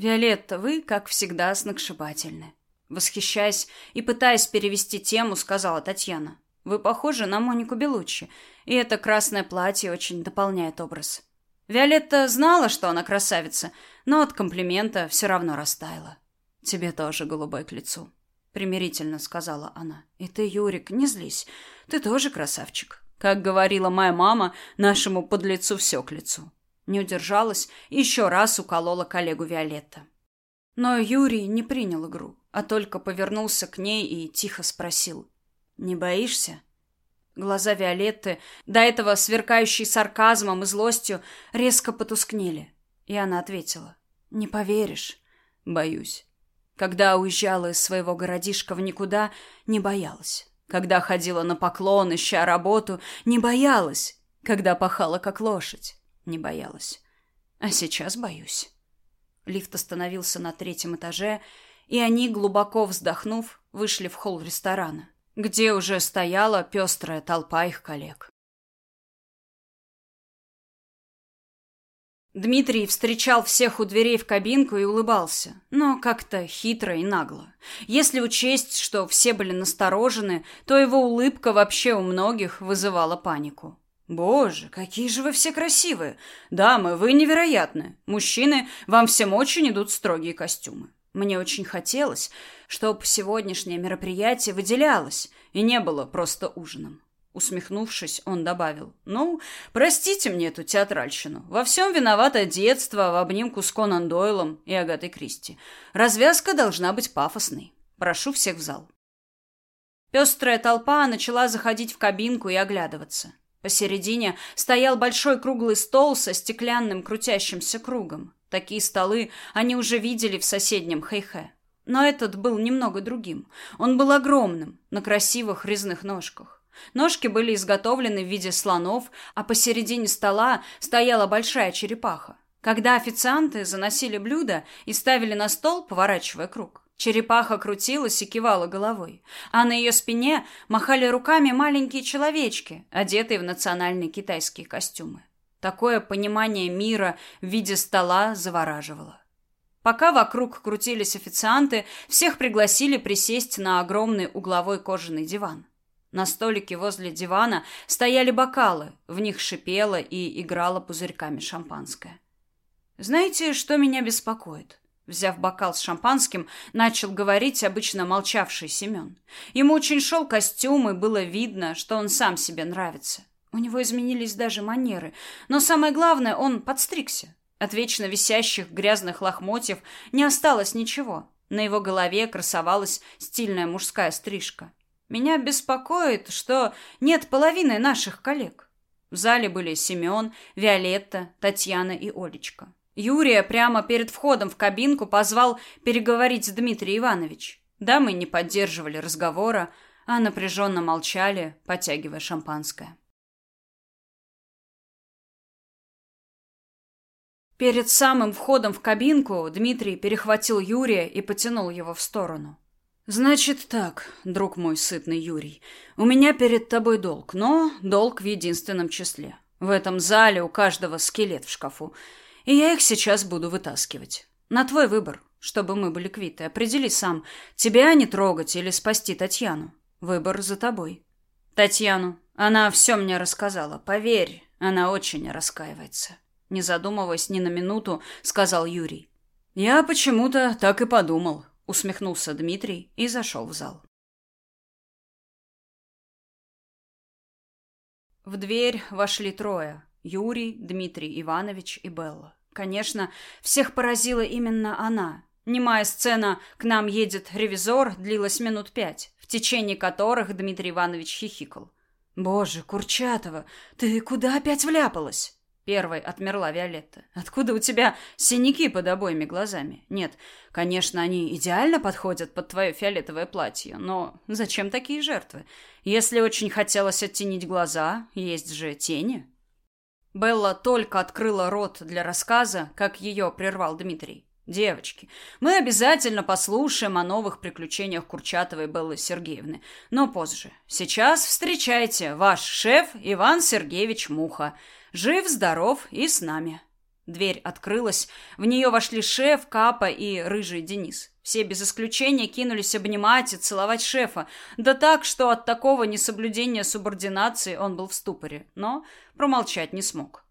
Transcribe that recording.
«Виолетта, вы, как всегда, сногсшибательны». Восхищаясь и пытаясь перевести тему, сказала Татьяна. «Вы похожи на Монику Белуччи, и это красное платье очень дополняет образ». Виолетта знала, что она красавица, но от комплимента все равно растаяла. «Тебе тоже голубой к лицу», — примирительно сказала она. «И ты, Юрик, не злись. Ты тоже красавчик. Как говорила моя мама, нашему подлецу все к лицу». Не удержалась и еще раз уколола коллегу Виолетта. Но Юрий не принял игру, а только повернулся к ней и тихо спросил. «Не боишься?» Глаза Виолетты, до этого сверкающие сарказмом и злостью, резко потускнели. И она ответила. «Не поверишь. Боюсь. Когда уезжала из своего городишка в никуда, не боялась. Когда ходила на поклон, ища работу, не боялась. Когда пахала как лошадь, не боялась. А сейчас боюсь. Лифт остановился на третьем этаже, и они, глубоко вздохнув, вышли в холл ресторана, где уже стояла пестрая толпа их коллег. Дмитрий встречал всех у дверей в кабинку и улыбался, но как-то хитро и нагло. Если учесть, что все были насторожены, то его улыбка вообще у многих вызывала панику. «Боже, какие же вы все красивые! Дамы, вы невероятны! Мужчины, вам всем очень идут строгие костюмы. Мне очень хотелось, чтобы сегодняшнее мероприятие выделялось и не было просто ужином. Усмехнувшись, он добавил. «Ну, простите мне эту театральщину. Во всем виновато детство в обнимку с Конан Дойлом и Агатой Кристи. Развязка должна быть пафосной. Прошу всех в зал». Пестрая толпа начала заходить в кабинку и оглядываться. Посередине стоял большой круглый стол со стеклянным крутящимся кругом. Такие столы они уже видели в соседнем Хэйхэ. Но этот был немного другим. Он был огромным, на красивых резных ножках. Ножки были изготовлены в виде слонов, а посередине стола стояла большая черепаха. Когда официанты заносили блюда и ставили на стол, поворачивая круг, черепаха крутилась и кивала головой, а на ее спине махали руками маленькие человечки, одетые в национальные китайские костюмы. Такое понимание мира в виде стола завораживало. Пока вокруг крутились официанты, всех пригласили присесть на огромный угловой кожаный диван. На столике возле дивана стояли бокалы, в них шипело и играло пузырьками шампанское. Знаете, что меня беспокоит? Взяв бокал с шампанским, начал говорить обычно молчавший Семен. Ему очень шел костюм, и было видно, что он сам себе нравится. У него изменились даже манеры, но самое главное, он подстригся. От вечно висящих грязных лохмотьев не осталось ничего. На его голове красовалась стильная мужская стрижка. Меня беспокоит, что нет половины наших коллег. В зале были Семен, Виолетта, Татьяна и Олечка. Юрия прямо перед входом в кабинку позвал переговорить Дмитрий Иванович. Дамы не поддерживали разговора, а напряженно молчали, потягивая шампанское. Перед самым входом в кабинку Дмитрий перехватил Юрия и потянул его в сторону. Значит так, друг мой сытный Юрий. У меня перед тобой долг, но долг в единственном числе. В этом зале у каждого скелет в шкафу, и я их сейчас буду вытаскивать. На твой выбор, чтобы мы были квиты. Определи сам, тебя не трогать или спасти Татьяну. Выбор за тобой. Татьяну. Она все мне рассказала. Поверь, она очень раскаивается. Не задумываясь ни на минуту, сказал Юрий. Я почему-то так и подумал усмехнулся Дмитрий и зашел в зал. В дверь вошли трое: Юрий, Дмитрий Иванович и Белла. Конечно, всех поразила именно она. Немая сцена «К нам едет ревизор» длилась минут пять, в течение которых Дмитрий Иванович хихикал. «Боже, Курчатова, ты куда опять вляпалась?» Первой отмерла Виолетта. Откуда у тебя синяки под обоими глазами? Нет, конечно, они идеально подходят под твое фиолетовое платье, но зачем такие жертвы? Если очень хотелось оттенить глаза, есть же тени. Белла только открыла рот для рассказа, как ее прервал Дмитрий. Девочки, мы обязательно послушаем о новых приключениях Курчатовой Беллы Сергеевны, но позже. Сейчас встречайте ваш шеф Иван Сергеевич Муха. Жив, здоров и с нами. Дверь открылась, в нее вошли шеф, Капа и рыжий Денис. Все без исключения кинулись обнимать и целовать шефа, да так, что от такого несоблюдения субординации он был в ступоре, но промолчать не смог.